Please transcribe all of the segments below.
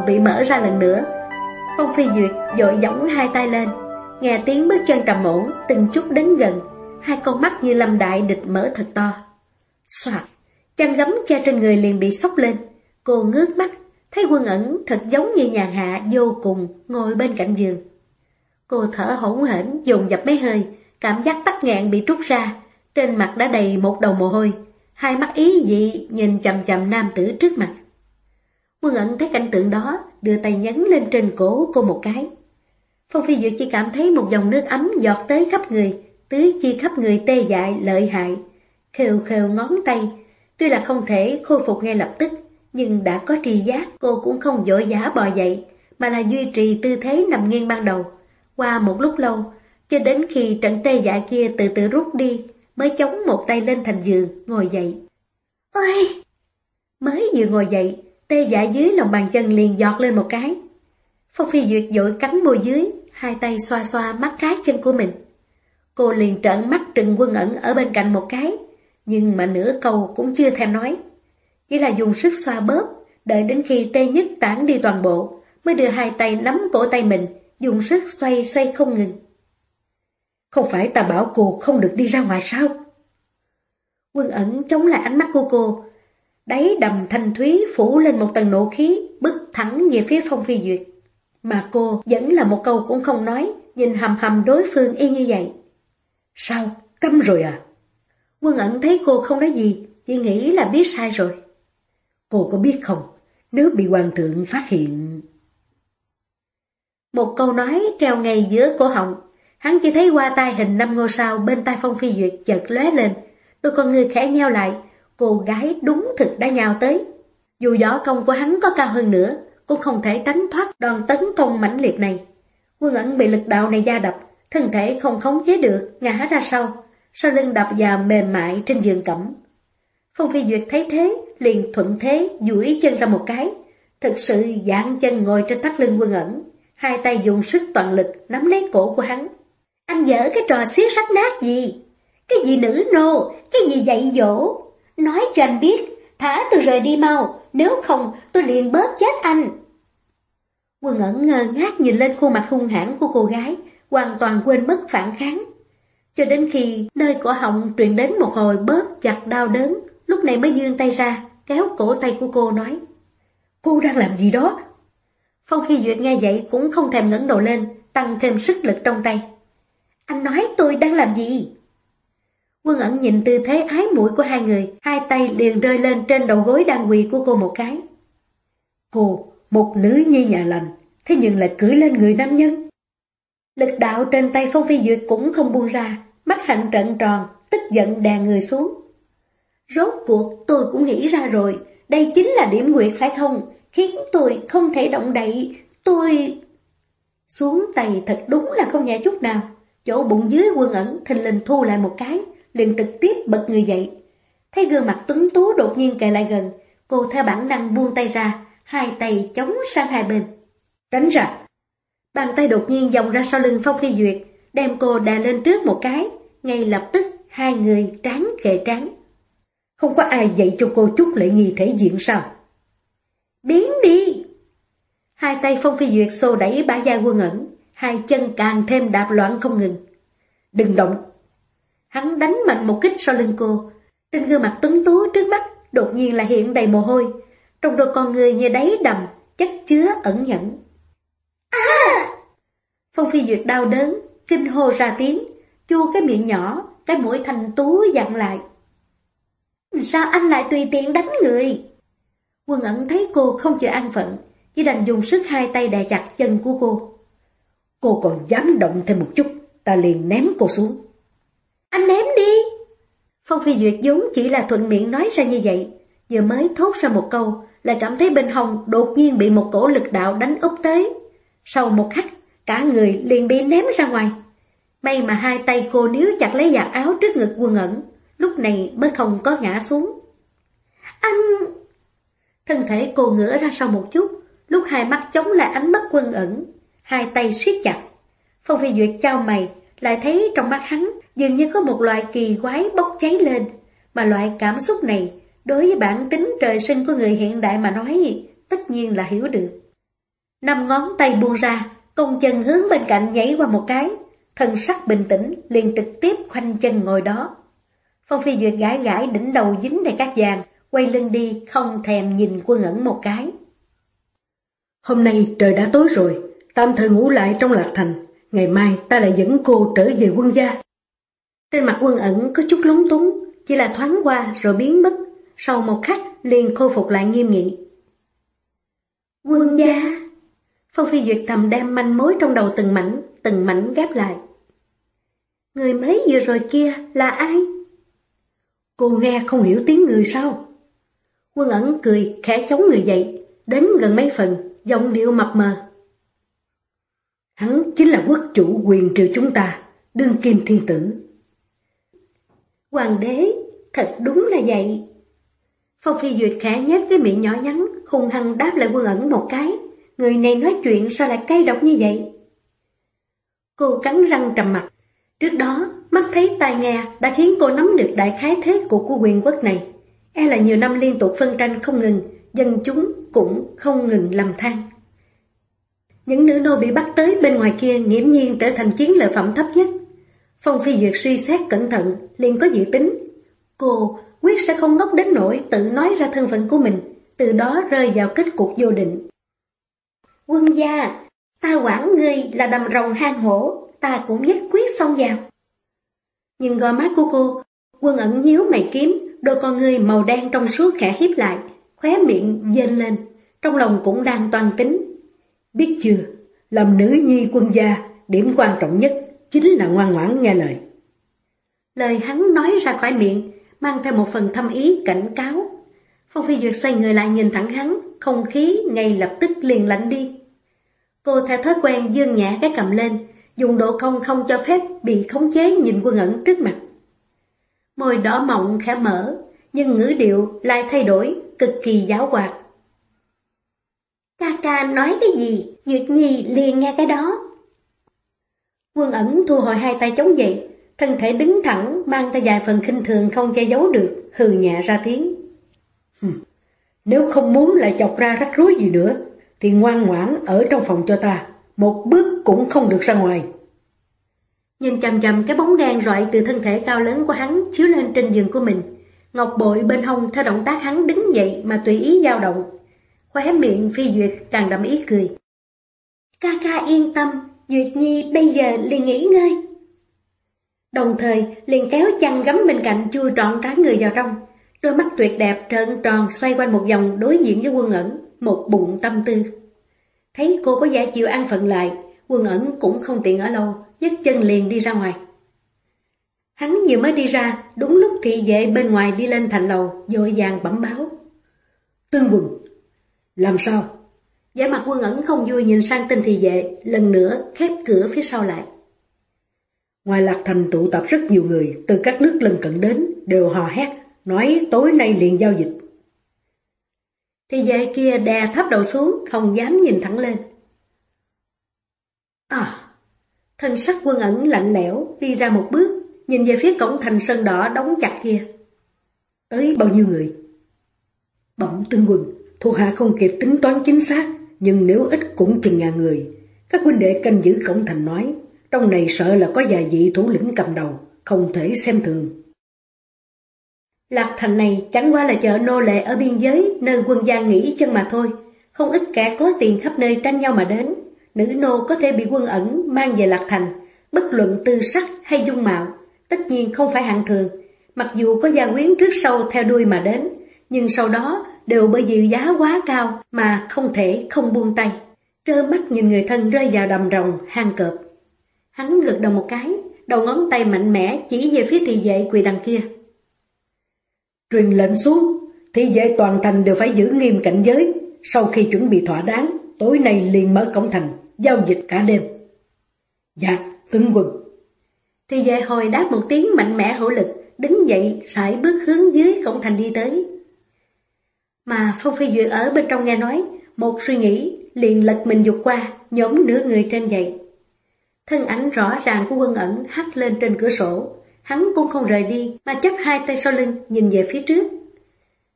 phòng bị mở ra lần nữa. Phong Phi Duyệt dội giỏng hai tay lên, Nghe tiếng bước chân trầm ổn, Từng chút đến gần. Hai con mắt như lâm đại địch mở thật to. Xoạt Chăn gấm che trên người liền bị sốc lên. Cô ngước mắt, Thấy quân ẩn thật giống như nhàn hạ vô cùng Ngồi bên cạnh giường. Cô thở hổn hển dùng dập mấy hơi, Cảm giác tắc nghẹn bị trút ra. Trên mặt đã đầy một đầu mồ hôi, Hai mắt ý dị nhìn chầm chầm nam tử trước mặt. Quân ẩn thấy cảnh tượng đó, đưa tay nhấn lên trên cổ cô một cái. Phong Phi Duyệt chỉ cảm thấy một dòng nước ấm giọt tới khắp người, tưới chi khắp người tê dại, lợi hại. Khều khều ngón tay, tuy là không thể khôi phục ngay lập tức, nhưng đã có tri giác cô cũng không dội giả bò dậy, mà là duy trì tư thế nằm nghiêng ban đầu. Qua một lúc lâu, cho đến khi trận tê dại kia từ từ rút đi, mới chống một tay lên thành giường, ngồi dậy. Ôi! Mới vừa ngồi dậy, tê dại dưới lòng bàn chân liền giọt lên một cái. Phong Phi Duyệt dội cắn môi dưới, hai tay xoa xoa mắt cá chân của mình. Cô liền trợn mắt trừng quân ẩn ở bên cạnh một cái, nhưng mà nửa câu cũng chưa thèm nói. Chỉ là dùng sức xoa bóp, đợi đến khi tê nhất tản đi toàn bộ, mới đưa hai tay nắm cổ tay mình, dùng sức xoay xoay không ngừng. Không phải ta bảo cô không được đi ra ngoài sao? Quân ẩn chống lại ánh mắt của cô, đáy đầm thanh thúy phủ lên một tầng nộ khí, bước thẳng về phía Phong Phi Duyệt. Mà cô vẫn là một câu cũng không nói, nhìn hầm hầm đối phương y như vậy. Sao? Câm rồi à? Quân ẩn thấy cô không nói gì, chỉ nghĩ là biết sai rồi. Cô có biết không, nếu bị hoàng thượng phát hiện... Một câu nói treo ngay giữa cổ họng, hắn chỉ thấy qua tai hình năm ngôi sao bên tai Phong Phi Duyệt chợt lóe lên, đôi con người khẽ nheo lại, cô gái đúng thực đã nhào tới. Dù võ công của hắn có cao hơn nữa, cũng không thể tránh thoát đòn tấn công mãnh liệt này. Quân ẩn bị lực đạo này gia đập, thân thể không khống chế được, ngã ra sau, sau lưng đập vào mềm mại trên giường cẩm. Phong Phi Duyệt thấy thế, liền thuận thế duỗi chân ra một cái, thực sự dạng chân ngồi trên thắt lưng quân ẩn, hai tay dùng sức toàn lực nắm lấy cổ của hắn. Anh dở cái trò xiết sách nát gì? Cái gì nữ nô? Cái gì dạy dỗ? Nói cho anh biết, thả tôi rời đi mau, nếu không tôi liền bớt chết anh. Quân ẩn ngơ ngác nhìn lên khuôn mặt hung hãn của cô gái, hoàn toàn quên mất phản kháng. Cho đến khi nơi cổ họng truyền đến một hồi bớt chặt đau đớn, lúc này mới dương tay ra, kéo cổ tay của cô nói. Cô đang làm gì đó? Phong khi Duyệt nghe vậy cũng không thèm ngẩng đầu lên, tăng thêm sức lực trong tay. Anh nói tôi đang làm gì? Quân ẩn nhìn tư thế ái mũi của hai người, hai tay liền rơi lên trên đầu gối đang quỳ của cô một cái. Cô, một nữ nhi nhà lành, thế nhưng lại cưỡi lên người nam nhân. Lực đạo trên tay Phong Phi Duyệt cũng không buông ra, mắt hạnh trận tròn, tức giận đè người xuống. Rốt cuộc tôi cũng nghĩ ra rồi, đây chính là điểm nguyệt phải không? Khiến tôi không thể động đậy, tôi... Xuống tay thật đúng là không nhẹ chút nào. Chỗ bụng dưới quân ẩn thình lình thu lại một cái, liền trực tiếp bật người dậy. Thấy gương mặt tuấn tú đột nhiên kề lại gần, cô theo bản năng buông tay ra, hai tay chống sang hai bên. Tránh ra! Bàn tay đột nhiên vòng ra sau lưng Phong Phi Duyệt, đem cô đè lên trước một cái, ngay lập tức hai người trán kề trán. Không có ai dạy cho cô chút lễ nghi thể diện sao? Biến đi! Hai tay Phong Phi Duyệt xô đẩy bả gia quân ẩn, hai chân càng thêm đạp loạn không ngừng. Đừng động! Hắn đánh mạnh một kích sau lưng cô. Trên gương mặt tuấn tú trước mắt đột nhiên là hiện đầy mồ hôi. Trong đôi con người như đáy đầm, chất chứa ẩn nhẫn. À! Phong Phi Duyệt đau đớn, kinh hô ra tiếng, chua cái miệng nhỏ, cái mũi thành tú dặn lại. Sao anh lại tùy tiện đánh người? Quân ẩn thấy cô không chịu an phận, chỉ đành dùng sức hai tay đè chặt chân của cô. Cô còn dám động thêm một chút, ta liền ném cô xuống. Anh ném đi! Phong Phi Duyệt vốn chỉ là thuận miệng nói ra như vậy, vừa mới thốt ra một câu, lại cảm thấy bên hông đột nhiên bị một cổ lực đạo đánh úp tới. Sau một khắc, cả người liền bị ném ra ngoài. May mà hai tay cô níu chặt lấy giặt áo trước ngực quân ẩn, lúc này mới không có ngã xuống. Anh... Thân thể cô ngửa ra sau một chút, lúc hai mắt chống lại ánh mắt quân ẩn, hai tay siết chặt. Phong Phi Duyệt trao mày, lại thấy trong mắt hắn dường như có một loại kỳ quái bốc cháy lên, mà loại cảm xúc này đối với bản tính trời sinh của người hiện đại mà nói tất nhiên là hiểu được. Năm ngón tay buông ra, công chân hướng bên cạnh nhảy qua một cái, thân sắc bình tĩnh liền trực tiếp khoanh chân ngồi đó. Phong Phi Duyệt gãi gãi đỉnh đầu dính đầy cát vàng, quay lưng đi không thèm nhìn quân ẩn một cái. Hôm nay trời đã tối rồi, tạm thời ngủ lại trong lạc thành, ngày mai ta lại dẫn cô trở về quân gia. Trên mặt quân ẩn có chút lúng túng, chỉ là thoáng qua rồi biến mất, sau một khắc liền khôi phục lại nghiêm nghị. Quân gia! Phong Phi Duyệt thầm đem manh mối trong đầu từng mảnh, từng mảnh ghép lại. Người mới vừa rồi kia là ai? Cô nghe không hiểu tiếng người sao? Quân ẩn cười, khẽ chống người dậy, đến gần mấy phần, giọng điệu mập mờ. Hắn chính là quốc chủ quyền triều chúng ta, đương kim thiên tử. Hoàng đế, thật đúng là vậy. Phong Phi Duyệt khẽ nhếch cái miệng nhỏ nhắn, hung hăng đáp lại quân ẩn một cái. Người này nói chuyện sao lại cay độc như vậy? Cô cắn răng trầm mặt. Trước đó, mắt thấy tai nghe đã khiến cô nắm được đại khái thế của của quyền quốc này. E là nhiều năm liên tục phân tranh không ngừng, dân chúng cũng không ngừng lầm than. Những nữ nô bị bắt tới bên ngoài kia nghiễm nhiên trở thành chiến lợi phẩm thấp nhất. Phong Phi Duyệt suy xét cẩn thận, liền có dự tính. Cô quyết sẽ không ngốc đến nỗi tự nói ra thân phận của mình, từ đó rơi vào kết cục vô định. Quân gia, ta quản ngươi là đầm rồng hang hổ, ta cũng nhất quyết xông vào. Nhưng gò má của cô, quân ẩn nhíu mày kiếm, đôi con ngươi màu đen trong suốt khẽ hiếp lại, khóe miệng dên lên, trong lòng cũng đang toàn tính. Biết chưa, làm nữ nhi quân gia, điểm quan trọng nhất chính là ngoan ngoãn nghe lời. Lời hắn nói ra khỏi miệng, mang theo một phần thâm ý cảnh cáo. Phong Phi Duyệt xoay người lại nhìn thẳng hắn, không khí ngay lập tức liền lạnh đi. Cô theo thói quen dương nhẹ cái cầm lên, dùng độ công không cho phép bị khống chế nhìn quân ẩn trước mặt. Môi đỏ mọng khẽ mở, nhưng ngữ điệu lại thay đổi, cực kỳ giáo hoạt. Ca ca nói cái gì, Duyệt Nhi liền nghe cái đó. Quân ẩn thu hồi hai tay chống dậy, thân thể đứng thẳng mang theo vài phần khinh thường không che giấu được, hừ nhẹ ra tiếng. Nếu không muốn lại chọc ra rắc rối gì nữa, thì ngoan ngoãn ở trong phòng cho ta, một bước cũng không được ra ngoài. Nhìn chầm chầm cái bóng đen rọi từ thân thể cao lớn của hắn chiếu lên trên giường của mình. Ngọc bội bên hông theo động tác hắn đứng dậy mà tùy ý dao động. Khóe miệng phi duyệt càng đậm ý cười. Ca ca yên tâm, Duyệt Nhi bây giờ liền nghỉ ngơi. Đồng thời liền kéo chăn gấm bên cạnh chui trọn cả người vào trong. Đôi mắt tuyệt đẹp trợn tròn xoay quanh một vòng đối diện với quân ẩn, một bụng tâm tư. Thấy cô có giả chịu ăn phận lại, quân ẩn cũng không tiện ở lâu, nhấc chân liền đi ra ngoài. Hắn vừa mới đi ra, đúng lúc thị vệ bên ngoài đi lên thành lầu, dội vàng bẩm báo. Tương quần, làm sao? Giả mặt quân ẩn không vui nhìn sang tên thị vệ, lần nữa khép cửa phía sau lại. Ngoài lạc thành tụ tập rất nhiều người, từ các nước lần cận đến, đều hò hét, nói tối nay liền giao dịch. Thị vệ kia đè thấp đầu xuống, không dám nhìn thẳng lên. À, thân sắc quân ẩn lạnh lẽo, đi ra một bước, nhìn về phía cổng thành sơn đỏ đóng chặt kia. Tới bao nhiêu người? Bẩm tương quân, thuộc hạ không kịp tính toán chính xác, nhưng nếu ít cũng chừng ngàn người. Các huynh đệ canh giữ cổng thành nói, trong này sợ là có vài vị thủ lĩnh cầm đầu, không thể xem thường. Lạc thành này chẳng qua là chợ nô lệ ở biên giới, nơi quân gia nghỉ chân mà thôi. Không ít kẻ có tiền khắp nơi tranh nhau mà đến. Nữ nô có thể bị quân ẩn mang về Lạc thành, bất luận tư sắc hay dung mạo, tất nhiên không phải hạng thường. Mặc dù có gia quyến trước sau theo đuôi mà đến, nhưng sau đó đều bởi vì giá quá cao mà không thể không buông tay. Trơ mắt nhìn người thân rơi vào đầm rồng, hang cọp. Hắn gật đầu một cái, đầu ngón tay mạnh mẽ chỉ về phía thị vệ quỳ đằng kia. Truyền lệnh xuống, thị vệ toàn thành đều phải giữ nghiêm cảnh giới. Sau khi chuẩn bị thỏa đáng, tối nay liền mở cổng thành, giao dịch cả đêm. Dạ, tướng quân. Thị vệ hồi đáp một tiếng mạnh mẽ hữu lực, đứng dậy sải bước hướng dưới cổng thành đi tới. Mà Phong Phi Duyệt ở bên trong nghe nói, một suy nghĩ liền lật mình dục qua, nhóm nửa người trên dậy. Thân ảnh rõ ràng của quân ẩn hắt lên trên cửa sổ, hắn cũng không rời đi mà chấp hai tay sau lưng nhìn về phía trước.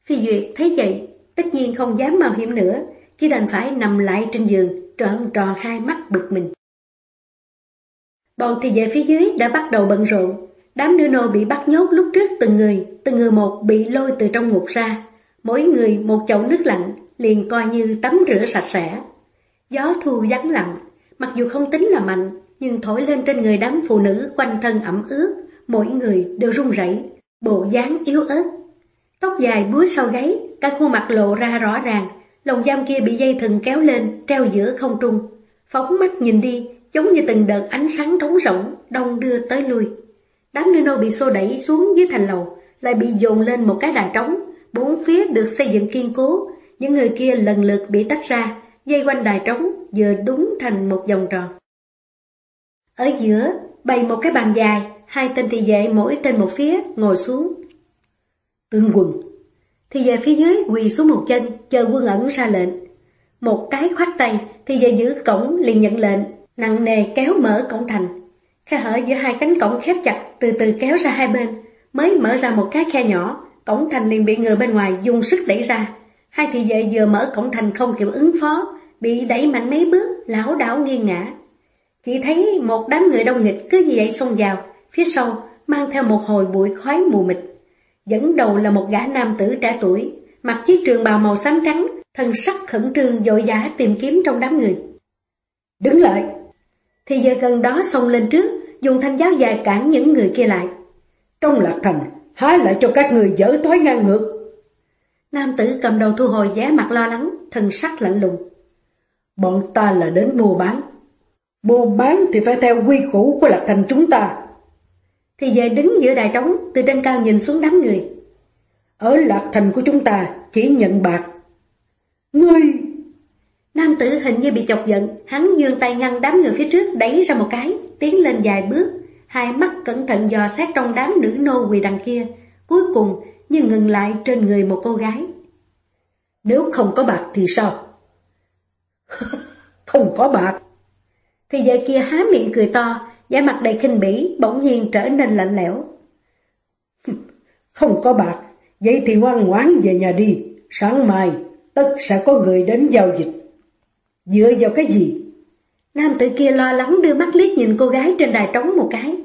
Phi Duyệt thấy vậy, tất nhiên không dám mạo hiểm nữa, chỉ đành phải nằm lại trên giường, trợn tròn hai mắt bực mình. Bọn thì về phía dưới đã bắt đầu bận rộn, đám nữ nô bị bắt nhốt lúc trước từng người, từng người một bị lôi từ trong ngục ra, mỗi người một chậu nước lạnh, liền coi như tắm rửa sạch sẽ. Gió thu vắng lặng, mặc dù không tính là mạnh, nhưng thổi lên trên người đám phụ nữ quanh thân ẩm ướt, mỗi người đều run rẩy, bộ dáng yếu ớt. Tóc dài búi sau gáy, cả khuôn mặt lộ ra rõ ràng, lồng giam kia bị dây thừng kéo lên, treo giữa không trung. Phóng mắt nhìn đi, giống như từng đợt ánh sáng trống rỗng, đông đưa tới lui. Đám nữ nô bị xô đẩy xuống dưới thành lầu, lại bị dồn lên một cái đài trống, bốn phía được xây dựng kiên cố, những người kia lần lượt bị tách ra, dây quanh đài trống, vừa đúng thành một vòng tròn. Ở giữa, bày một cái bàn dài, hai tên thị vệ mỗi tên một phía, ngồi xuống. Tương quần. Thị vệ phía dưới quỳ xuống một chân, chờ quân ẩn ra lệnh. Một cái khoát tay, thị vệ giữ cổng liền nhận lệnh, nặng nề kéo mở cổng thành. Khe hở giữa hai cánh cổng khép chặt, từ từ kéo ra hai bên, mới mở ra một cái khe nhỏ, cổng thành liền bị người bên ngoài dùng sức đẩy ra. Hai thị vệ vừa mở cổng thành không kịp ứng phó, bị đẩy mạnh mấy bước, lão đảo nghiêng ngã. Chỉ thấy một đám người đông nghịch cứ như vậy xông vào, phía sau mang theo một hồi bụi khói mù mịt. Dẫn đầu là một gã nam tử trẻ tuổi, mặc chiếc trường bào màu xám trắng, thân sắc khẩn trương dội dã tìm kiếm trong đám người. Đứng lại! Thì giờ gần đó xông lên trước, dùng thanh giáo dài cản những người kia lại. Trong lạc thành, há lại cho các người dở thói ngang ngược. Nam tử cầm đầu thu hồi giá mặt lo lắng, thân sắc lạnh lùng. Bọn ta là đến mua bán. Mua bán thì phải theo quy củ của lạc thành chúng ta. Thì về đứng giữa đài trống, từ trên cao nhìn xuống đám người. Ở lạc thành của chúng ta chỉ nhận bạc. Ngươi... Nam tử hình như bị chọc giận, hắn dương tay ngăn đám người phía trước đẩy ra một cái, tiến lên vài bước, hai mắt cẩn thận dò xét trong đám nữ nô quỳ đằng kia, cuối cùng như ngừng lại trên người một cô gái. Nếu không có bạc thì sao? không có bạc. Thì vậy kia há miệng cười to, vẻ mặt đầy khinh bỉ, bỗng nhiên trở nên lạnh lẽo. Không có bạc, vậy thì ngoan ngoãn về nhà đi, sáng mai tất sẽ có người đến giao dịch. Dựa vào cái gì? Nam tử kia lo lắng đưa mắt liếc nhìn cô gái trên đài trống một cái.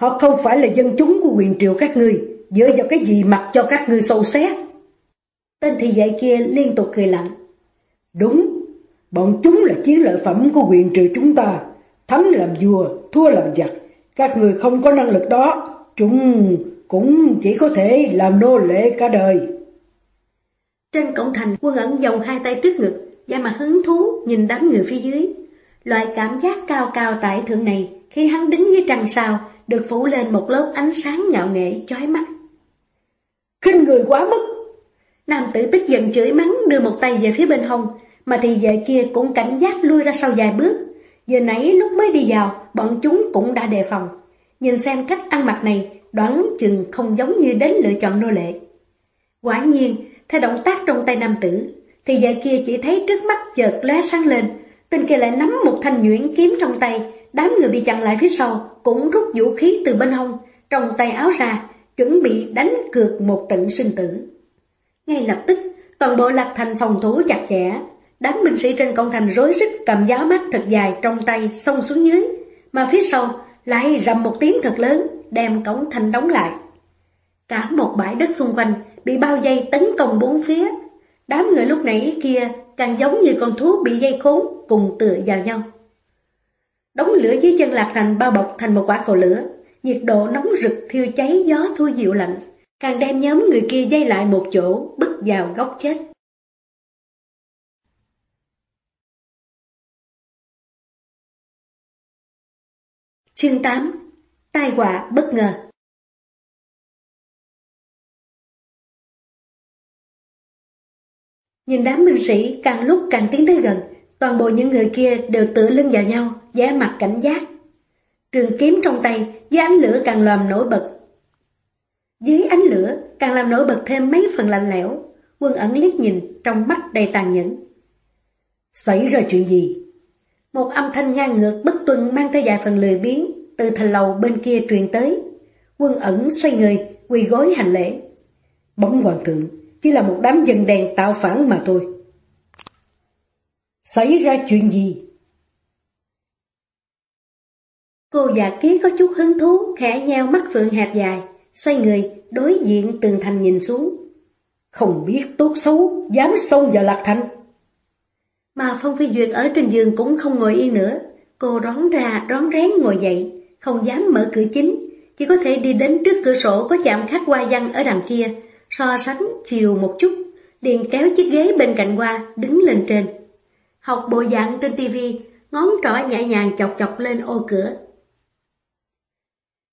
Họ không phải là dân chúng của quyền triều các ngươi, dựa vào cái gì mặc cho các ngươi sâu xét. Tên thị vệ kia liên tục cười lạnh. Đúng, bọn chúng là chiến lợi phẩm của quyền triều chúng ta, thắng làm vua, thua làm giặc. Các người không có năng lực đó, chúng cũng chỉ có thể làm nô lệ cả đời. Trên cổng thành, quân ẩn dòng hai tay trước ngực, da mặt hứng thú nhìn đám người phía dưới. Loại cảm giác cao cao tại thượng này, khi hắn đứng dưới trăng sao, được phủ lên một lớp ánh sáng ngạo nghệ chói mắt. Kinh người quá mức! Nam tử tức giận chửi mắng đưa một tay về phía bên hông, mà thì vệ kia cũng cảnh giác lui ra sau vài bước. Giờ nãy lúc mới đi vào, bọn chúng cũng đã đề phòng. Nhìn xem cách ăn mặc này, đoán chừng không giống như đến lựa chọn nô lệ. Quả nhiên, theo động tác trong tay nam tử, thì về kia chỉ thấy trước mắt chợt lóe sáng lên, tên kia lại nắm một thanh nhuyễn kiếm trong tay, đám người bị chặn lại phía sau cũng rút vũ khí từ bên hông, trong tay áo ra, chuẩn bị đánh cược một trận sinh tử. Ngay lập tức, toàn bộ lạc thành phòng thủ chặt chẽ, đám binh sĩ trên công thành rối rít cầm giáo mắt thật dài trong tay xông xuống dưới, mà phía sau lại rầm một tiếng thật lớn, đem cổng thành đóng lại. Cả một bãi đất xung quanh bị bao dây tấn công bốn phía, đám người lúc nãy kia càng giống như con thú bị dây khốn cùng tựa vào nhau. Đống lửa dưới chân lạc thành bao bọc thành một quả cầu lửa, nhiệt độ nóng rực thiêu cháy gió thui dịu lạnh, càng đem nhóm người kia dây lại một chỗ, bức vào góc chết. Chương 8 Tai họa bất ngờ. Nhìn đám binh sĩ càng lúc càng tiến tới gần, Toàn bộ những người kia đều tựa lưng vào nhau, giá mặt cảnh giác. Trường kiếm trong tay, với ánh lửa càng làm nổi bật. Dưới ánh lửa, càng làm nổi bật thêm mấy phần lạnh lẽo. Quân ẩn liếc nhìn, trong mắt đầy tàn nhẫn. Xảy ra chuyện gì? Một âm thanh ngang ngược bất tuân mang theo vài phần lười biến, từ thành lầu bên kia truyền tới. Quân ẩn xoay người, quỳ gối hành lễ. Bóng hoàng thượng, chỉ là một đám dân đèn tạo phản mà thôi. Xảy ra chuyện gì? Cô già ký có chút hứng thú, khẽ nheo mắt phượng hẹp dài, xoay người, đối diện tường thành nhìn xuống. Không biết tốt xấu, dám xông vào lạc thành. Mà Phong Phi Duyệt ở trên giường cũng không ngồi yên nữa. Cô rón ra, rón rén ngồi dậy, không dám mở cửa chính, chỉ có thể đi đến trước cửa sổ có chạm khách hoa văn ở đằng kia, so sánh chiều một chút, liền kéo chiếc ghế bên cạnh qua, đứng lên trên. Học bộ dạng trên tivi, ngón trỏ nhẹ nhàng chọc chọc lên ô cửa.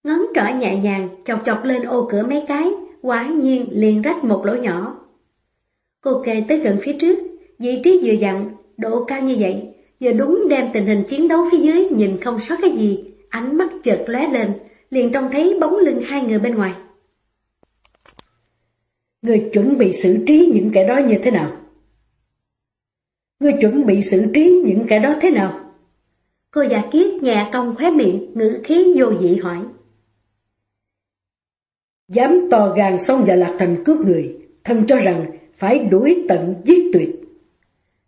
Ngón trỏ nhẹ nhàng chọc chọc lên ô cửa mấy cái, quả nhiên liền rách một lỗ nhỏ. Cô kề tới gần phía trước, vị trí vừa dặn, độ cao như vậy, giờ đúng đem tình hình chiến đấu phía dưới nhìn không sót cái gì, ánh mắt chợt lóe lên, liền trông thấy bóng lưng hai người bên ngoài. Người chuẩn bị xử trí những kẻ đó như thế nào? Ngươi chuẩn bị xử trí những kẻ đó thế nào? Cô già kiết nhẹ cong khóe miệng, ngữ khí vô dị hỏi. Dám to gan xông vào lạc thành cướp người, thân cho rằng phải đuổi tận giết tuyệt.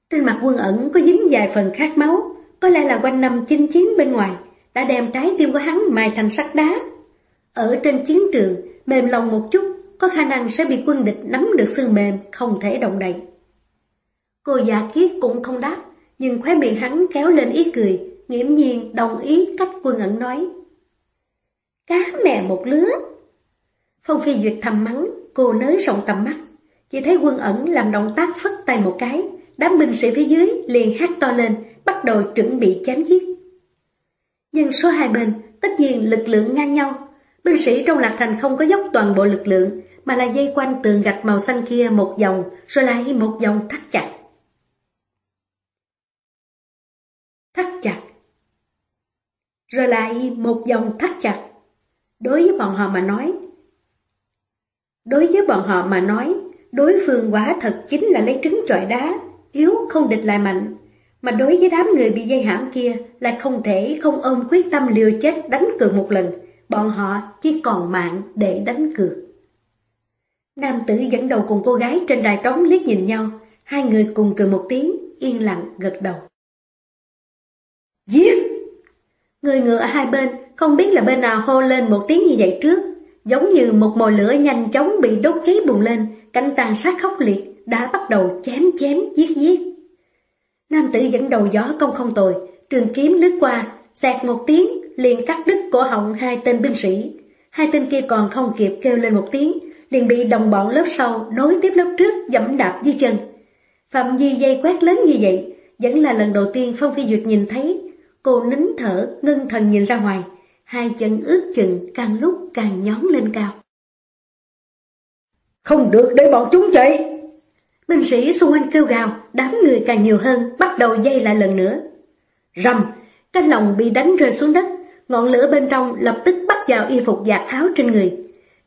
Trên mặt quân ẩn có dính vài phần khát máu, có lẽ là quanh năm chinh chiến bên ngoài, đã đem trái tim của hắn mài thành sắt đá. Ở trên chiến trường, mềm lòng một chút, có khả năng sẽ bị quân địch nắm được xương mềm, không thể động đậy. Cô già kiết cũng không đáp, nhưng khóe miệng hắn kéo lên ý cười, nghiễm nhiên đồng ý cách quân ẩn nói. Cá mè một lứa. Phong Phi Duyệt thầm mắng, cô nới rộng tầm mắt. Chỉ thấy quân ẩn làm động tác phất tay một cái, đám binh sĩ phía dưới liền hát to lên, bắt đầu chuẩn bị chém giết. Nhưng số hai bên, tất nhiên lực lượng ngang nhau. Binh sĩ trong lạc thành không có dốc toàn bộ lực lượng, mà là dây quanh tường gạch màu xanh kia một vòng, rồi lại một vòng thắt chặt. Thắt chặt. Rồi lại một dòng thắt chặt. Đối với bọn họ mà nói, đối với bọn họ mà nói, đối phương quả thật chính là lấy trứng trọi đá, yếu không địch lại mạnh. Mà đối với đám người bị dây hãm kia lại không thể không ôm quyết tâm liều chết đánh cược một lần, bọn họ chỉ còn mạng để đánh cược. Nam tử dẫn đầu cùng cô gái trên đài trống liếc nhìn nhau, hai người cùng cười một tiếng, yên lặng gật đầu. Giết! Người ngựa ở hai bên, không biết là bên nào hô lên một tiếng như vậy trước, giống như một mồi lửa nhanh chóng bị đốt cháy bùng lên, cảnh tàn sát khốc liệt, đã bắt đầu chém chém giết giết. Nam tử dẫn đầu gió công không tồi, trường kiếm lướt qua, xẹt một tiếng, liền cắt đứt cổ họng hai tên binh sĩ. Hai tên kia còn không kịp kêu lên một tiếng, liền bị đồng bọn lớp sau nối tiếp lớp trước dẫm đạp dưới chân. Phạm di dây quét lớn như vậy, vẫn là lần đầu tiên Phong Phi Duyệt nhìn thấy. Cô nín thở, ngưng thần nhìn ra ngoài, hai chân ướt chừng càng lúc càng nhón lên cao. Không được để bọn chúng chạy! Binh sĩ xung quanh kêu gào, đám người càng nhiều hơn, bắt đầu dây lại lần nữa. Rầm, cánh lòng bị đánh rơi xuống đất, ngọn lửa bên trong lập tức bắt vào y phục giặt áo trên người.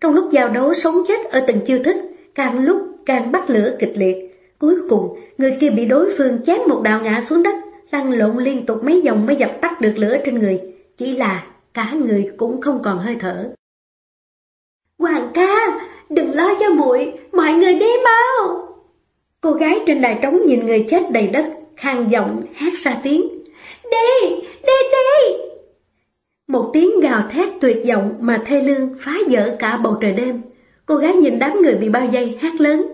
Trong lúc giao đấu sống chết ở từng chiêu thức, càng lúc càng bắt lửa kịch liệt. Cuối cùng, người kia bị đối phương chém một đạo ngã xuống đất, lăn lộn liên tục mấy vòng mới dập tắt được lửa trên người. Chỉ là cả người cũng không còn hơi thở. Hoàng ca, đừng lo cho muội, mọi người đi mau. Cô gái trên đài trống nhìn người chết đầy đất, khang giọng hát ra tiếng. Đi, đi, đi! Một tiếng gào thét tuyệt vọng mà thê lương phá vỡ cả bầu trời đêm. Cô gái nhìn đám người bị bao vây hát lớn.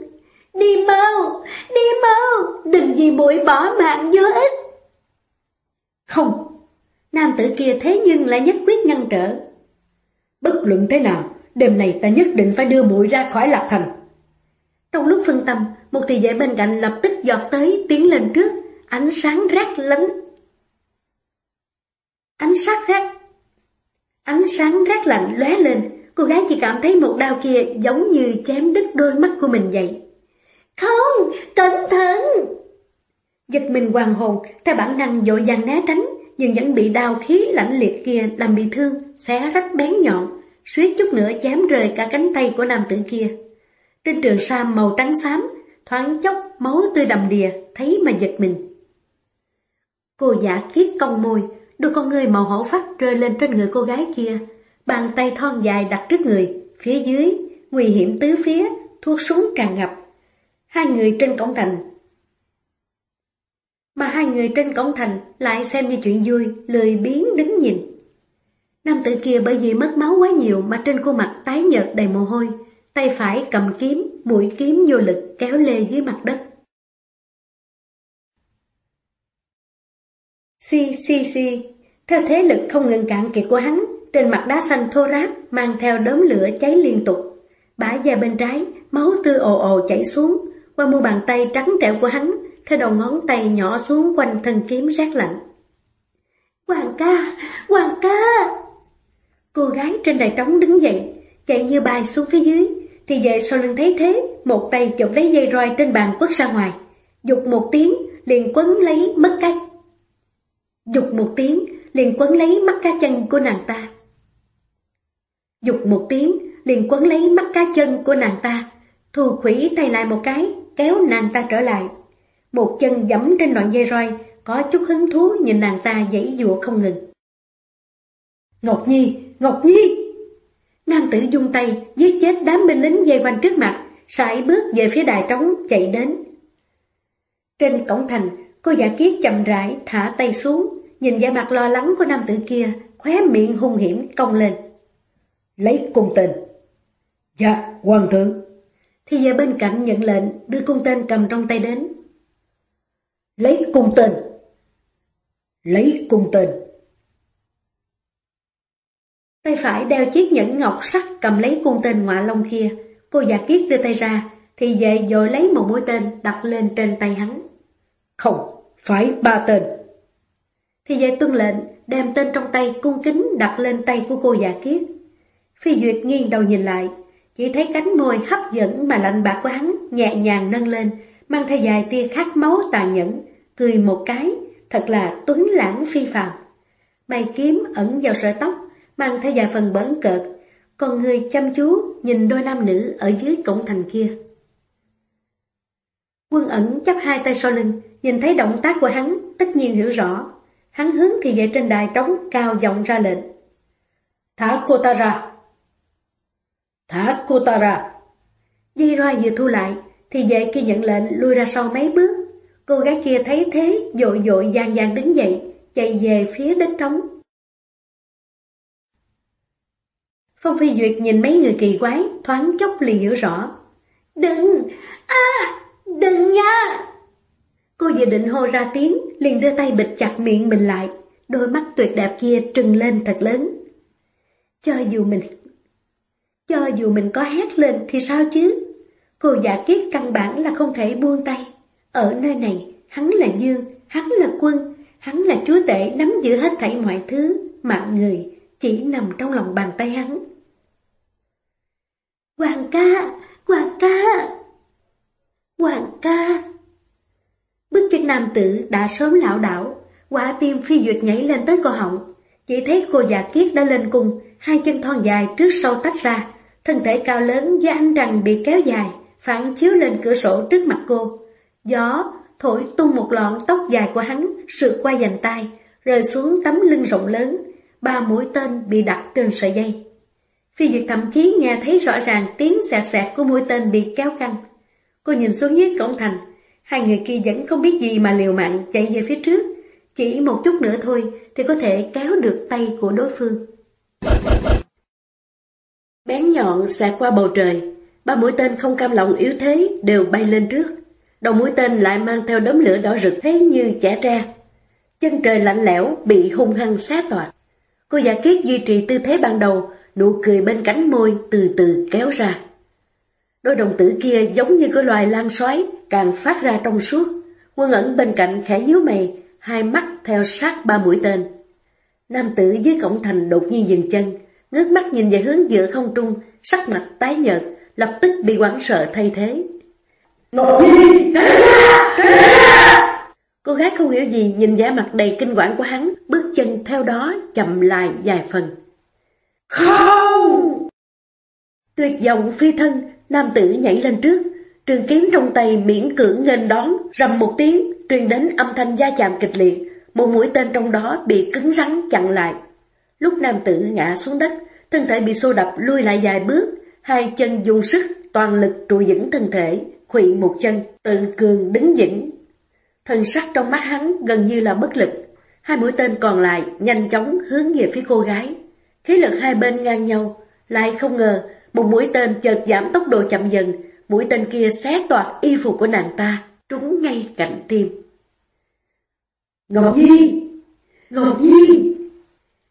Đi mau, đi mau, đừng vì bụi bỏ mạng vô ích. Không, nam tử kia thế nhưng lại nhất quyết ngăn trở. Bất luận thế nào, đêm này ta nhất định phải đưa muội ra khỏi lạc thành. Trong lúc phân tâm, một thị vệ bên cạnh lập tức giọt tới tiến lên trước, ánh sáng rát lánh. Ánh sáng rát Ánh sáng rát lạnh lóe lên, cô gái chỉ cảm thấy một đau kia giống như chém đứt đôi mắt của mình vậy. Không, cẩn thận! Giật mình hoàng hồn, theo bản năng dội dàng né tránh, nhưng vẫn bị đau khí lạnh liệt kia làm bị thương, xé rách bén nhọn, suýt chút nữa chém rời cả cánh tay của nam tử kia. Trên trường sa màu trắng xám, thoáng chốc máu tươi đầm đìa, thấy mà giật mình. Cô giả kiết cong môi, đôi con người màu hổ phách rơi lên trên người cô gái kia, bàn tay thon dài đặt trước người, phía dưới, nguy hiểm tứ phía, thuốc súng tràn ngập. Hai người trên cổng thành mà hai người trên cổng thành lại xem như chuyện vui, lười biến đứng nhìn. Nam tử kia bởi vì mất máu quá nhiều mà trên khuôn mặt tái nhợt đầy mồ hôi, tay phải cầm kiếm, mũi kiếm vô lực kéo lê dưới mặt đất. Si si si, theo thế lực không ngừng cạn kiệt của hắn, trên mặt đá xanh thô ráp mang theo đốm lửa cháy liên tục. Bả da bên trái, máu tươi ồ ồ chảy xuống, qua mu bàn tay trắng trẻo của hắn theo đầu ngón tay nhỏ xuống quanh thân kiếm rát lạnh. Hoàng ca! Hoàng ca! Cô gái trên đài trống đứng dậy, chạy như bay xuống phía dưới, thì về sau lưng thấy thế, một tay chụp lấy dây roi trên bàn quất ra ngoài. Dục một tiếng, liền quấn lấy mất cách Dục một tiếng, liền quấn lấy mắt cá chân của nàng ta. Dục một tiếng, liền quấn lấy mắt cá chân của nàng ta, thù khủy tay lại một cái, kéo nàng ta trở lại, một chân giẫm trên đoạn dây roi, có chút hứng thú nhìn nàng ta giãy dụa không ngừng. Ngọc Nhi! Ngọc Nhi! Nam tử dung tay, giết chết đám binh lính dây quanh trước mặt, sải bước về phía đài trống chạy đến. Trên cổng thành, cô giả kiết chậm rãi thả tay xuống, nhìn vẻ mặt lo lắng của nam tử kia, khóe miệng hung hiểm cong lên. Lấy cung tên. Dạ, hoàng thượng. Thì về bên cạnh nhận lệnh, đưa cung tên cầm trong tay đến. Lấy cung tên. Lấy cung tên. Tay phải đeo chiếc nhẫn ngọc sắc cầm lấy cung tên ngọa long kia. Cô già kiết đưa tay ra, thì về rồi lấy một mũi tên đặt lên trên tay hắn. Không, phải ba tên. Thì về tuân lệnh, đem tên trong tay cung kính đặt lên tay của cô già kiết. Phi Duyệt nghiêng đầu nhìn lại, chỉ thấy cánh môi hấp dẫn mà lạnh bạc của hắn nhẹ nhàng nâng lên, mang theo dài tia khát máu tàn nhẫn, cười một cái, thật là tuấn lãng phi phàm. Mày kiếm ẩn vào sợi tóc, mang theo vài phần bẩn cợt, còn người chăm chú nhìn đôi nam nữ ở dưới cổng thành kia. Quân ẩn chắp hai tay sau lưng, nhìn thấy động tác của hắn, tất nhiên hiểu rõ. Hắn hướng thì về trên đài trống cao giọng ra lệnh. Thả cô ta ra! Thả cô ta ra! Dây roi vừa thu lại, thì vệ kia nhận lệnh lui ra sau mấy bước. Cô gái kia thấy thế, dội dội gian gian đứng dậy, chạy về phía đất trống. Phong Phi Duyệt nhìn mấy người kỳ quái, thoáng chốc liền hiểu rõ. Đừng! À! Đừng nha! Cô vừa định hô ra tiếng, liền đưa tay bịt chặt miệng mình lại, đôi mắt tuyệt đẹp kia trừng lên thật lớn. Cho dù mình... Cho dù mình có hét lên thì sao chứ? Cô giả kiết căn bản là không thể buông tay. Ở nơi này, hắn là dương, hắn là quân, hắn là chúa tể nắm giữ hết thảy mọi thứ, mạng người chỉ nằm trong lòng bàn tay hắn. Hoàng ca, hoàng ca, hoàng ca. Bước chân nam tử đã sớm lão đảo, quả tim phi duyệt nhảy lên tới cổ họng. Chỉ thấy cô già kiết đã lên cùng, hai chân thon dài trước sau tách ra, thân thể cao lớn với ánh trăng bị kéo dài, phản chiếu lên cửa sổ trước mặt cô. Gió thổi tung một lọn tóc dài của hắn, sượt qua dành tay, rơi xuống tấm lưng rộng lớn, ba mũi tên bị đặt trên sợi dây. Phi Duyệt thậm chí nghe thấy rõ ràng tiếng xẹt xẹt của mũi tên bị kéo căng. Cô nhìn xuống dưới cổng thành, hai người kia vẫn không biết gì mà liều mạng chạy về phía trước. Chỉ một chút nữa thôi thì có thể kéo được tay của đối phương. Bén nhọn xẹt qua bầu trời, ba mũi tên không cam lòng yếu thế đều bay lên trước. Đầu mũi tên lại mang theo đốm lửa đỏ rực thế như chẻ tre. Chân trời lạnh lẽo bị hung hăng xé toạc. Cô giả kiết duy trì tư thế ban đầu, nụ cười bên cánh môi từ từ kéo ra. Đôi đồng tử kia giống như cái loài lan xoáy, càng phát ra trong suốt. Quân ẩn bên cạnh khẽ nhíu mày, hai mắt theo sát ba mũi tên. Nam tử dưới cổng thành đột nhiên dừng chân, ngước mắt nhìn về hướng giữa không trung, sắc mặt tái nhợt, lập tức bị quảng sợ thay thế. Ngọc Nhi, tránh ra, tránh ra! Cô gái không hiểu gì nhìn vẻ mặt đầy kinh quản của hắn, bước chân theo đó chậm lại vài phần. Không! Tuyệt vọng phi thân, nam tử nhảy lên trước, trường kiếm trong tay miễn cưỡng nghênh đón, rầm một tiếng, truyền đến âm thanh gia chạm kịch liệt, một mũi tên trong đó bị cứng rắn chặn lại. Lúc nam tử ngã xuống đất, thân thể bị xô đập lui lại vài bước, hai chân dùng sức toàn lực trụ vững thân thể, khuỵu một chân, tự cường đứng vững. Thần sắc trong mắt hắn gần như là bất lực, hai mũi tên còn lại nhanh chóng hướng về phía cô gái. Khí lực hai bên ngang nhau, lại không ngờ một mũi tên chợt giảm tốc độ chậm dần, mũi tên kia xé toạc y phục của nàng ta, trúng ngay cạnh tim. Ngọc Nhi! Ngọc Nhi!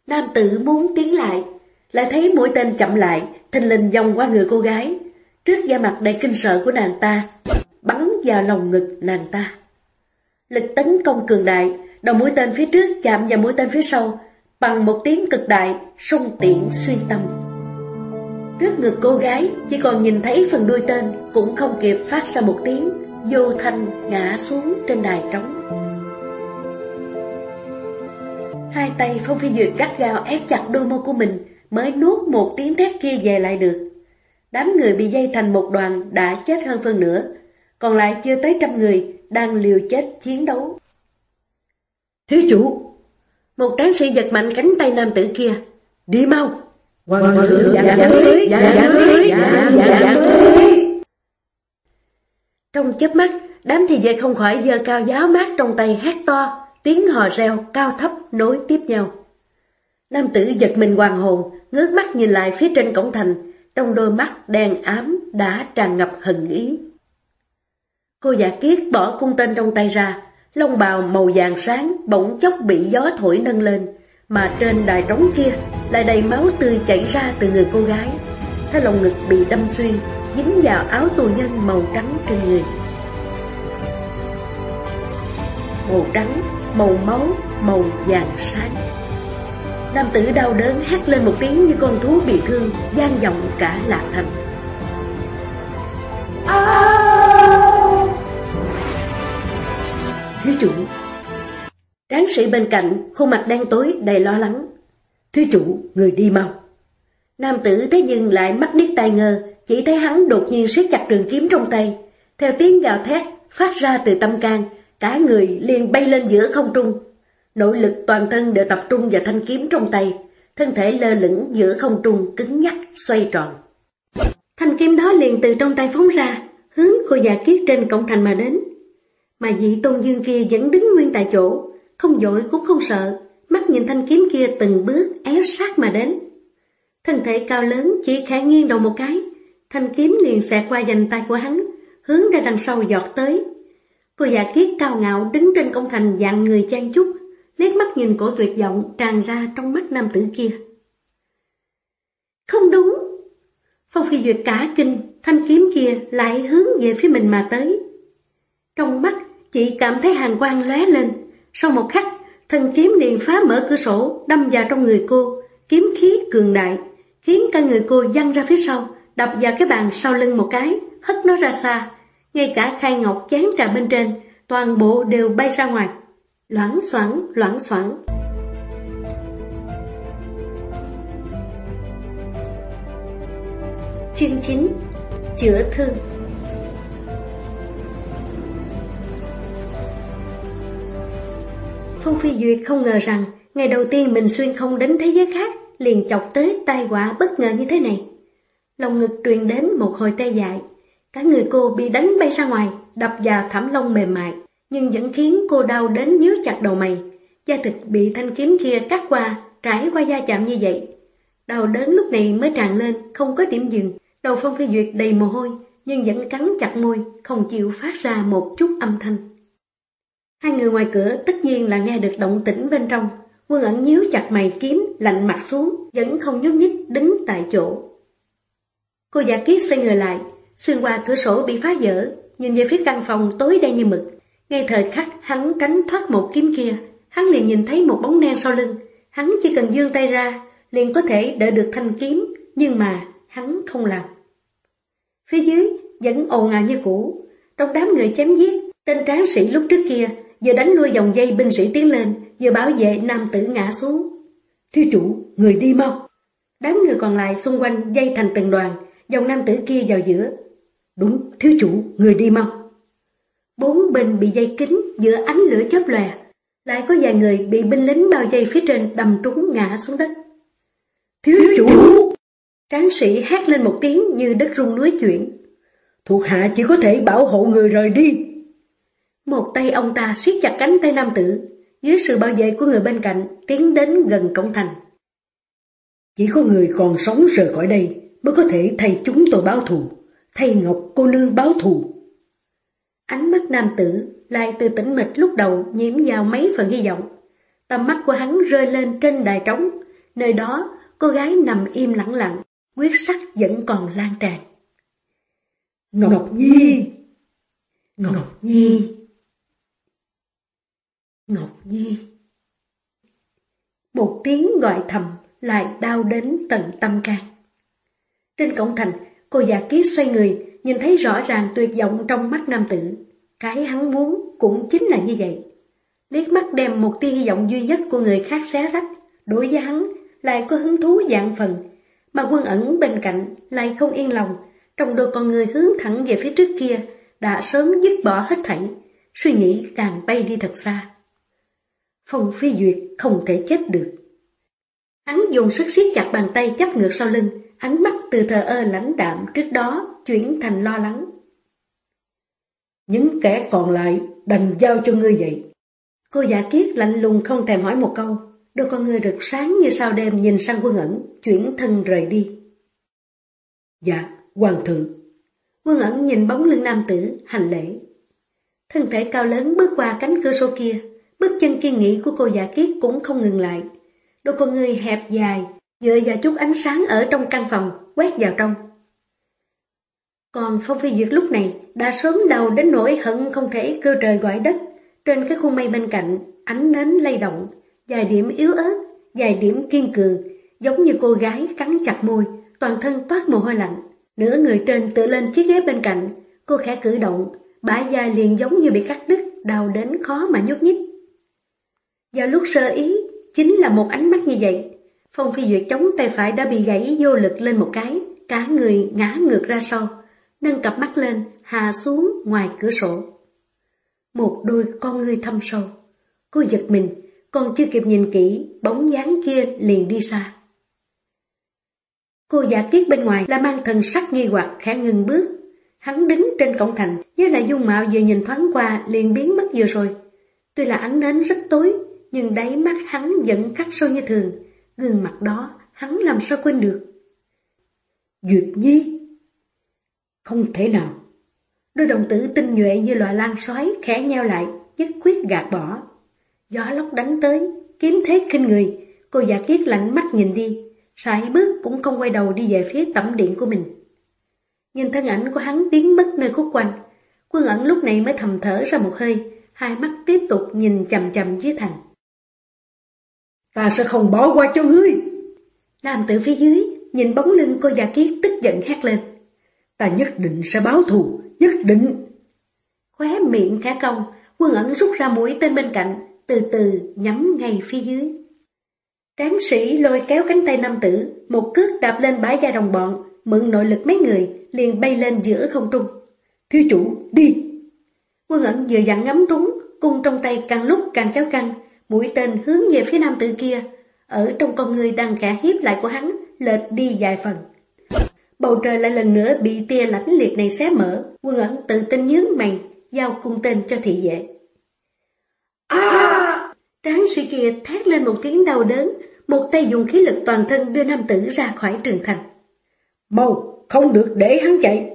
Nam tử muốn tiến lại, lại thấy mũi tên chậm lại, thình lình vòng qua người cô gái. Trước da mặt đầy kinh sợ của nàng ta, bắn vào lòng ngực nàng ta. Lực tấn công cường đại, đầu mũi tên phía trước chạm vào mũi tên phía sau, bằng một tiếng cực đại, sung tiện xuyên tâm. Trước ngực cô gái chỉ còn nhìn thấy phần đuôi tên cũng không kịp phát ra một tiếng, vô thanh ngã xuống trên đài trống. Hai tay Phong Phi Duyệt gắt gao ép chặt đôi môi của mình mới nuốt một tiếng thét kia về lại được. Đám người bị dây thành một đoàn đã chết hơn phân nửa, còn lại chưa tới trăm người đang liều chết chiến đấu. Thiếu chủ! Một tráng sĩ giật mạnh cánh tay nam tử kia. Đi mau! Hoàng thượng dạ dạ dạ dạ tới, dạ dạ dạ tới. Trong chớp mắt, đám thì vệ không khỏi giơ cao giáo mát trong tay hát to, tiếng hò reo cao thấp nối tiếp nhau. Nam tử giật mình hoàng hồn, ngước mắt nhìn lại phía trên cổng thành, trong đôi mắt đen ám đã tràn ngập hận ý. Cô giả kiết bỏ cung tên trong tay ra, lông bào màu vàng sáng bỗng chốc bị gió thổi nâng lên, mà trên đài trống kia lại đầy máu tươi chảy ra từ người cô gái. Theo lồng ngực bị đâm xuyên, dính vào áo tù nhân màu trắng trên người. Màu trắng, màu máu, màu vàng sáng. Nam tử đau đớn hét lên một tiếng như con thú bị thương, gian vọng cả lạc thành. Thiếu chủ! Tráng sĩ bên cạnh, khuôn mặt đen tối đầy lo lắng. Thiếu chủ, người đi mau. Nam tử thế nhưng lại mắt điếc tai ngơ, chỉ thấy hắn đột nhiên siết chặt trường kiếm trong tay. Theo tiếng gào thét phát ra từ tâm can, cả người liền bay lên giữa không trung. Nội lực toàn thân đều tập trung vào thanh kiếm trong tay, thân thể lơ lửng giữa không trung cứng nhắc xoay tròn. Thanh kiếm đó liền từ trong tay phóng ra, hướng cô già kiết trên cổng thành mà đến. Mà vị tôn dương kia vẫn đứng nguyên tại chỗ, không dội cũng không sợ, mắt nhìn thanh kiếm kia từng bước éo sát mà đến. Thân thể cao lớn chỉ khẽ nghiêng đầu một cái, thanh kiếm liền xẹt qua dành tay của hắn, hướng ra đằng sau giọt tới. Cô già kiết cao ngạo đứng trên công thành dạng người trang chút liếc mắt nhìn cổ tuyệt vọng tràn ra trong mắt nam tử kia. Không đúng! Phong Phi Duyệt cả kinh, thanh kiếm kia lại hướng về phía mình mà tới. Trong mắt, chị cảm thấy hàng quang lóe lên. Sau một khắc, thân kiếm liền phá mở cửa sổ, đâm vào trong người cô, kiếm khí cường đại, khiến cả người cô văng ra phía sau, đập vào cái bàn sau lưng một cái, hất nó ra xa. Ngay cả khai ngọc chán trà bên trên, toàn bộ đều bay ra ngoài. Loãng xoáng, loãng xoáng. Chương 9 Chữa thương Phong Phi Duyệt không ngờ rằng ngày đầu tiên mình xuyên không đến thế giới khác liền chọc tới tai quả bất ngờ như thế này. Lòng ngực truyền đến một hồi tê dại. Cả người cô bị đánh bay ra ngoài, đập vào thảm lông mềm mại, nhưng vẫn khiến cô đau đến nhíu chặt đầu mày. Da thịt bị thanh kiếm kia cắt qua, trải qua da chạm như vậy. Đau đớn lúc này mới tràn lên, không có điểm dừng. Đầu Phong Phi Duyệt đầy mồ hôi, nhưng vẫn cắn chặt môi, không chịu phát ra một chút âm thanh. Hai người ngoài cửa tất nhiên là nghe được động tĩnh bên trong. Quân ẩn nhíu chặt mày kiếm, lạnh mặt xuống, vẫn không nhúc nhích, đứng tại chỗ. Cô giả kiết xoay người lại, xuyên qua cửa sổ bị phá vỡ, nhìn về phía căn phòng tối đen như mực. Ngay thời khắc hắn tránh thoát một kiếm kia, hắn liền nhìn thấy một bóng đen sau lưng. Hắn chỉ cần dương tay ra, liền có thể đỡ được thanh kiếm, nhưng mà hắn không làm. Phía dưới vẫn ồn ào như cũ, trong đám người chém giết, tên tráng sĩ lúc trước kia vừa đánh lui dòng dây binh sĩ tiến lên, vừa bảo vệ nam tử ngã xuống. Thiếu chủ, người đi mau. Đám người còn lại xung quanh dây thành từng đoàn, dòng nam tử kia vào giữa. Đúng, thiếu chủ, người đi mau. Bốn bên bị dây kính giữa ánh lửa chớp lòe, lại có vài người bị binh lính bao dây phía trên đầm trúng ngã xuống đất. Thiếu chủ! Tráng sĩ hát lên một tiếng như đất rung núi chuyển. Thuộc hạ chỉ có thể bảo hộ người rời đi. Một tay ông ta siết chặt cánh tay nam tử, dưới sự bảo vệ của người bên cạnh, tiến đến gần cổng thành. Chỉ có người còn sống rời khỏi đây mới có thể thay chúng tôi báo thù, thay Ngọc cô nương báo thù. Ánh mắt nam tử lại từ tĩnh mịch lúc đầu nhiễm vào mấy phần hy vọng. Tầm mắt của hắn rơi lên trên đài trống, nơi đó cô gái nằm im lặng lặng, quyết sắc vẫn còn lan tràn. Ngọc Nhi! Ngọc Nhi! Ngọc Nhi! Một tiếng gọi thầm lại đau đến tận tâm can. Trên cổng thành, cô già kiết xoay người, nhìn thấy rõ ràng tuyệt vọng trong mắt nam tử. Cái hắn muốn cũng chính là như vậy. Liếc mắt đem một tia hy vọng duy nhất của người khác xé rách, đối với hắn lại có hứng thú dạng phần, mà quân ẩn bên cạnh lại không yên lòng, trong đôi con người hướng thẳng về phía trước kia, đã sớm dứt bỏ hết thảy, suy nghĩ càng bay đi thật xa. Phong phi duyệt không thể chết được. Hắn dùng sức siết chặt bàn tay chấp ngược sau lưng, ánh mắt từ thờ ơ lãnh đạm trước đó chuyển thành lo lắng. Những kẻ còn lại đành giao cho ngươi vậy. Cô giả kiết lạnh lùng không thèm hỏi một câu, đôi con người rực sáng như sao đêm nhìn sang quân ẩn, chuyển thân rời đi. Dạ, hoàng thượng. Quân ẩn nhìn bóng lưng nam tử, hành lễ. Thân thể cao lớn bước qua cánh cửa sổ kia, bước chân kiên nghị của cô giả kiết cũng không ngừng lại. Đôi con người hẹp dài, dựa vào chút ánh sáng ở trong căn phòng, quét vào trong. Còn Phong Phi Duyệt lúc này đã sớm đầu đến nỗi hận không thể cơ trời gọi đất. Trên cái khuôn mây bên cạnh, ánh nến lay động, vài điểm yếu ớt, vài điểm kiên cường, giống như cô gái cắn chặt môi, toàn thân toát mồ hôi lạnh. Nửa người trên tựa lên chiếc ghế bên cạnh, cô khẽ cử động, bả dài liền giống như bị cắt đứt, đau đến khó mà nhúc nhích. Vào lúc sơ ý, chính là một ánh mắt như vậy. Phong Phi Duyệt chống tay phải đã bị gãy vô lực lên một cái, cả người ngã ngược ra sau, nâng cặp mắt lên, hạ xuống ngoài cửa sổ. Một đôi con ngươi thâm sâu. Cô giật mình, còn chưa kịp nhìn kỹ, bóng dáng kia liền đi xa. Cô giả kiết bên ngoài là mang thần sắc nghi hoặc khẽ ngừng bước. Hắn đứng trên cổng thành, với lại dung mạo vừa nhìn thoáng qua liền biến mất vừa rồi. Tuy là ánh nến rất tối, nhưng đáy mắt hắn vẫn khắc sâu như thường. Gương mặt đó, hắn làm sao quên được. Duyệt Nhi Không thể nào. Đôi đồng tử tinh nhuệ như loại lan xoáy khẽ nheo lại, nhất quyết gạt bỏ. Gió lốc đánh tới, kiếm thế kinh người, cô giả kiết lạnh mắt nhìn đi, sải bước cũng không quay đầu đi về phía tẩm điện của mình. Nhìn thân ảnh của hắn biến mất nơi khúc quanh, quân ẩn lúc này mới thầm thở ra một hơi, hai mắt tiếp tục nhìn chầm chầm dưới thành. Ta sẽ không bỏ qua cho ngươi. Nam tử phía dưới, nhìn bóng lưng cô già kiết tức giận hét lên. Ta nhất định sẽ báo thù, nhất định. Khóe miệng khẽ cong, quân ẩn rút ra mũi tên bên cạnh, từ từ nhắm ngay phía dưới. Tráng sĩ lôi kéo cánh tay nam tử, một cước đạp lên bãi da đồng bọn, mượn nội lực mấy người, liền bay lên giữa không trung. Thiếu chủ, đi! Quân ẩn vừa dặn ngắm trúng, cung trong tay càng lúc càng kéo căng, mũi tên hướng về phía nam tử kia, ở trong con người đang cả hiếp lại của hắn, lệch đi vài phần. Bầu trời lại lần nữa bị tia lãnh liệt này xé mở, quân ẩn tự tin nhướng mày, giao cung tên cho thị vệ. À! Tráng sĩ kia thét lên một tiếng đau đớn, một tay dùng khí lực toàn thân đưa nam tử ra khỏi trường thành. Mau, không được để hắn chạy.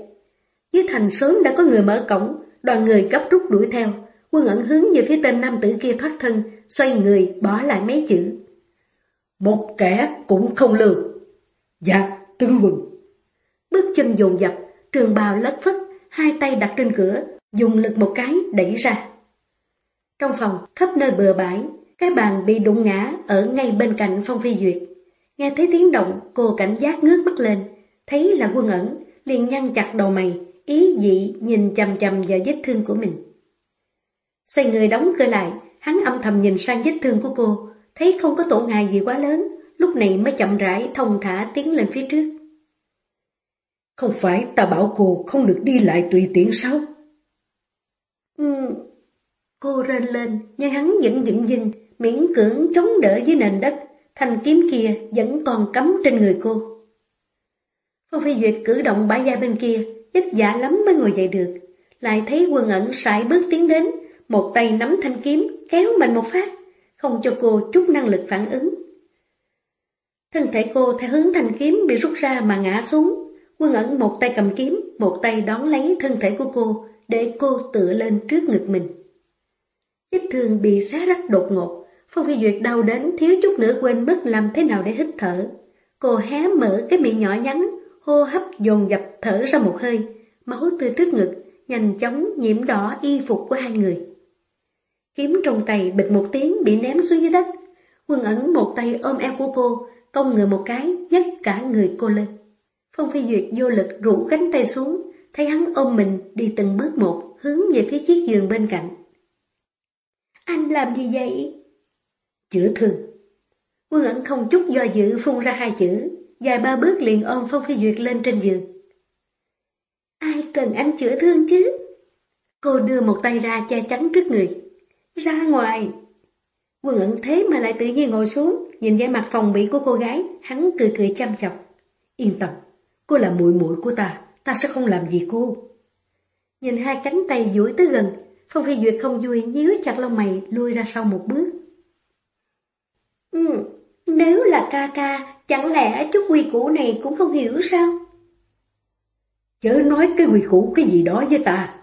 Dưới thành sớm đã có người mở cổng, đoàn người gấp rút đuổi theo, quân ẩn hướng về phía tên nam tử kia thoát thân, xoay người bỏ lại mấy chữ. Một kẻ cũng không lừa. Dạ, tương quân. Bước chân dồn dập, trường bào lất phất, hai tay đặt trên cửa, dùng lực một cái đẩy ra. Trong phòng, khắp nơi bừa bãi, cái bàn bị đụng ngã ở ngay bên cạnh Phong Phi Duyệt. Nghe thấy tiếng động, cô cảnh giác ngước mắt lên, thấy là quân ẩn, liền nhăn chặt đầu mày, ý dị nhìn chầm chầm vào vết thương của mình. Xoay người đóng cửa lại, hắn âm thầm nhìn sang vết thương của cô, thấy không có tổn hại gì quá lớn, lúc này mới chậm rãi thông thả tiến lên phía trước. Không phải ta bảo cô không được đi lại tùy tiện sao? Ừ. Cô rên lên, nhưng hắn vẫn dựng dinh, miễn cưỡng chống đỡ dưới nền đất, thanh kiếm kia vẫn còn cắm trên người cô. Phong Phi Duyệt cử động bả vai bên kia, vất vả lắm mới ngồi dậy được. Lại thấy quân ẩn sải bước tiến đến, một tay nắm thanh kiếm, kéo mạnh một phát, không cho cô chút năng lực phản ứng. Thân thể cô theo hướng thanh kiếm bị rút ra mà ngã xuống. Quân ẩn một tay cầm kiếm, một tay đón lấy thân thể của cô, để cô tựa lên trước ngực mình. Vết thương bị xá rách đột ngột, Phong Phi Duyệt đau đến thiếu chút nữa quên mất làm thế nào để hít thở. Cô hé mở cái miệng nhỏ nhắn, hô hấp dồn dập thở ra một hơi, máu từ trước ngực, nhanh chóng nhiễm đỏ y phục của hai người. Kiếm trong tay bịch một tiếng bị ném xuống dưới đất. Quân ẩn một tay ôm eo của cô, cong người một cái, nhấc cả người cô lên. Phong Phi Duyệt vô lực rủ cánh tay xuống, thấy hắn ôm mình đi từng bước một, hướng về phía chiếc giường bên cạnh. Anh làm gì vậy? Chữa thương. Quân ẩn không chút do dự phun ra hai chữ, dài ba bước liền ôm Phong Phi Duyệt lên trên giường. Ai cần anh chữa thương chứ? Cô đưa một tay ra che chắn trước người. Ra ngoài! Quân ẩn thế mà lại tự nhiên ngồi xuống, nhìn vẻ mặt phòng bị của cô gái, hắn cười cười chăm chọc. Yên tâm, cô là muội muội của ta, ta sẽ không làm gì cô. Nhìn hai cánh tay duỗi tới gần, Phong Phi Duyệt không vui nhíu chặt lông mày lui ra sau một bước. Ừ, nếu là ca ca, chẳng lẽ chút quy củ này cũng không hiểu sao? Chớ nói cái quy củ cái gì đó với ta.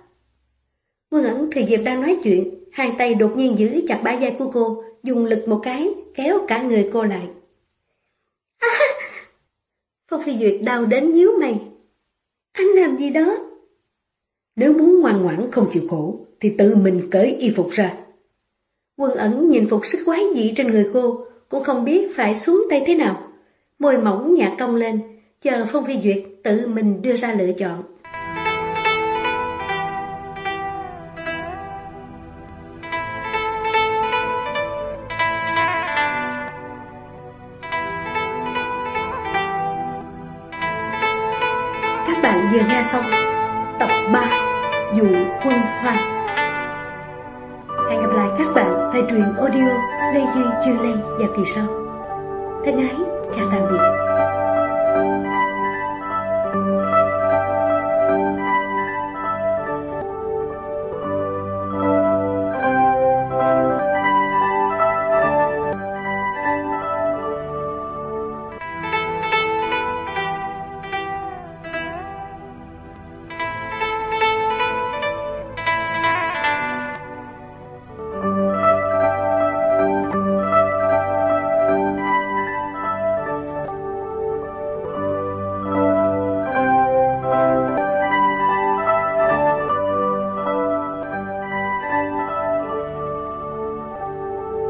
Quân ẩn thời dịp đang nói chuyện, hai tay đột nhiên giữ chặt bả vai của cô, dùng lực một cái, kéo cả người cô lại. À! Phong Phi Duyệt đau đến nhíu mày. Anh làm gì đó? Nếu muốn ngoan ngoãn không chịu khổ, thì tự mình cởi y phục ra. Quân ẩn nhìn phục sức quái dị trên người cô, cũng không biết phải xuống tay thế nào. Môi mỏng nhạt cong lên, chờ Phong Phi Duyệt tự mình đưa ra lựa chọn. Vừa nghe xong tập 3 Dụ Quân Hoàng Hẹn gặp lại các bạn tại truyện audio Lê Duy Chuyên Lê vào kỳ sau. Thân ái, chào tạm biệt.